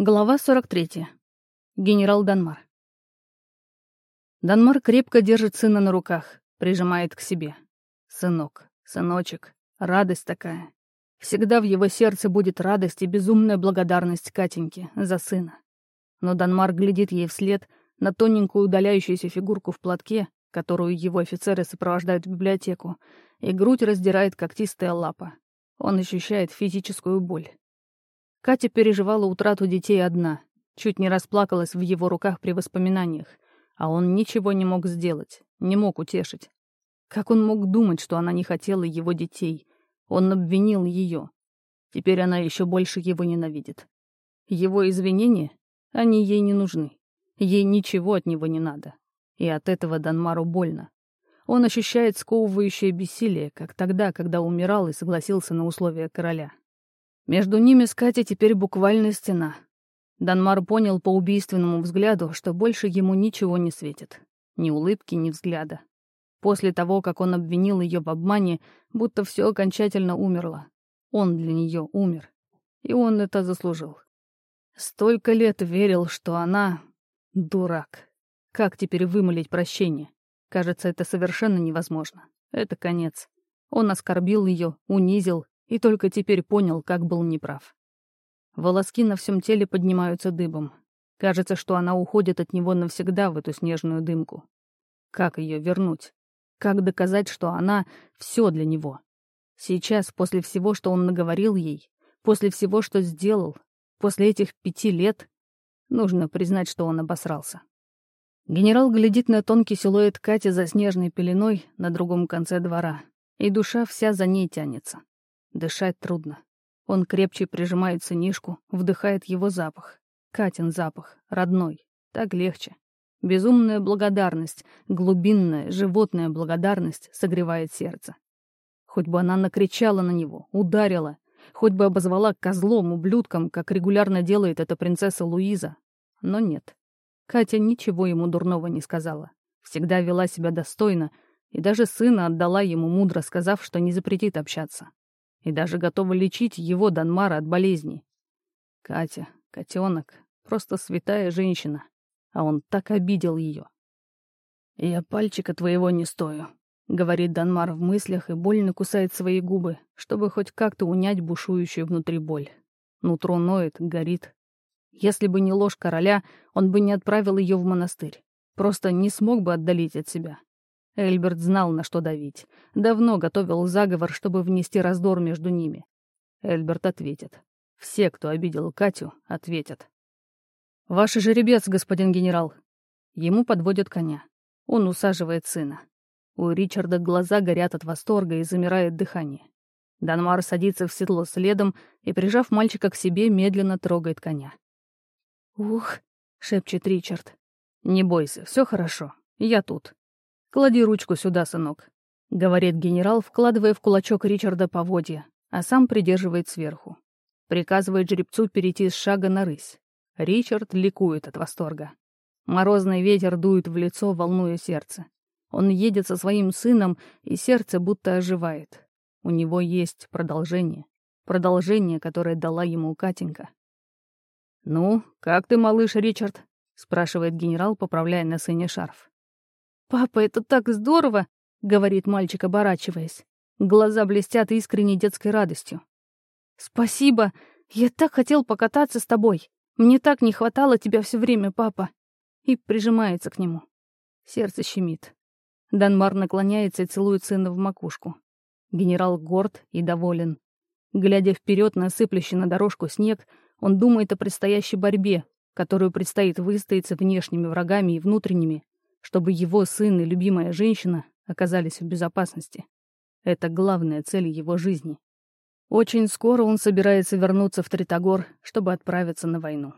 Глава 43. Генерал Данмар. Данмар крепко держит сына на руках, прижимает к себе. Сынок, сыночек, радость такая. Всегда в его сердце будет радость и безумная благодарность Катеньке за сына. Но Данмар глядит ей вслед на тоненькую удаляющуюся фигурку в платке, которую его офицеры сопровождают в библиотеку, и грудь раздирает когтистая лапа. Он ощущает физическую боль. Катя переживала утрату детей одна, чуть не расплакалась в его руках при воспоминаниях, а он ничего не мог сделать, не мог утешить. Как он мог думать, что она не хотела его детей? Он обвинил ее. Теперь она еще больше его ненавидит. Его извинения? Они ей не нужны. Ей ничего от него не надо. И от этого Данмару больно. Он ощущает сковывающее бессилие, как тогда, когда умирал и согласился на условия короля. Между ними с Катей теперь буквально стена. Данмар понял по убийственному взгляду, что больше ему ничего не светит. Ни улыбки, ни взгляда. После того, как он обвинил ее в обмане, будто все окончательно умерло. Он для нее умер. И он это заслужил. Столько лет верил, что она... дурак. Как теперь вымолить прощение? Кажется, это совершенно невозможно. Это конец. Он оскорбил ее, унизил, и только теперь понял, как был неправ. Волоски на всем теле поднимаются дыбом. Кажется, что она уходит от него навсегда в эту снежную дымку. Как ее вернуть? Как доказать, что она — все для него? Сейчас, после всего, что он наговорил ей, после всего, что сделал, после этих пяти лет, нужно признать, что он обосрался. Генерал глядит на тонкий силуэт Кати за снежной пеленой на другом конце двора, и душа вся за ней тянется. Дышать трудно. Он крепче прижимает сынишку, вдыхает его запах. Катин запах, родной. Так легче. Безумная благодарность, глубинная, животная благодарность согревает сердце. Хоть бы она накричала на него, ударила, хоть бы обозвала козлом, ублюдком, как регулярно делает эта принцесса Луиза. Но нет. Катя ничего ему дурного не сказала. Всегда вела себя достойно, и даже сына отдала ему мудро, сказав, что не запретит общаться и даже готова лечить его, Данмара, от болезни. Катя, котенок, просто святая женщина, а он так обидел ее. «Я пальчика твоего не стою», — говорит Данмар в мыслях и больно кусает свои губы, чтобы хоть как-то унять бушующую внутри боль. Нутро ноет, горит. Если бы не ложь короля, он бы не отправил ее в монастырь. Просто не смог бы отдалить от себя. Эльберт знал, на что давить. Давно готовил заговор, чтобы внести раздор между ними. Эльберт ответит. Все, кто обидел Катю, ответят. «Ваш жеребец, господин генерал». Ему подводят коня. Он усаживает сына. У Ричарда глаза горят от восторга и замирает дыхание. Данмар садится в седло следом и, прижав мальчика к себе, медленно трогает коня. «Ух!» — шепчет Ричард. «Не бойся, все хорошо. Я тут». «Клади ручку сюда, сынок», — говорит генерал, вкладывая в кулачок Ричарда поводья, а сам придерживает сверху. Приказывает жеребцу перейти с шага на рысь. Ричард ликует от восторга. Морозный ветер дует в лицо, волнуя сердце. Он едет со своим сыном, и сердце будто оживает. У него есть продолжение. Продолжение, которое дала ему Катенька. «Ну, как ты, малыш Ричард?» — спрашивает генерал, поправляя на сыне шарф. «Папа, это так здорово!» — говорит мальчик, оборачиваясь. Глаза блестят искренней детской радостью. «Спасибо! Я так хотел покататься с тобой! Мне так не хватало тебя все время, папа!» И прижимается к нему. Сердце щемит. Данмар наклоняется и целует сына в макушку. Генерал горд и доволен. Глядя вперед на сыплющий на дорожку снег, он думает о предстоящей борьбе, которую предстоит выстоять с внешними врагами и внутренними, чтобы его сын и любимая женщина оказались в безопасности. Это главная цель его жизни. Очень скоро он собирается вернуться в Тритогор, чтобы отправиться на войну.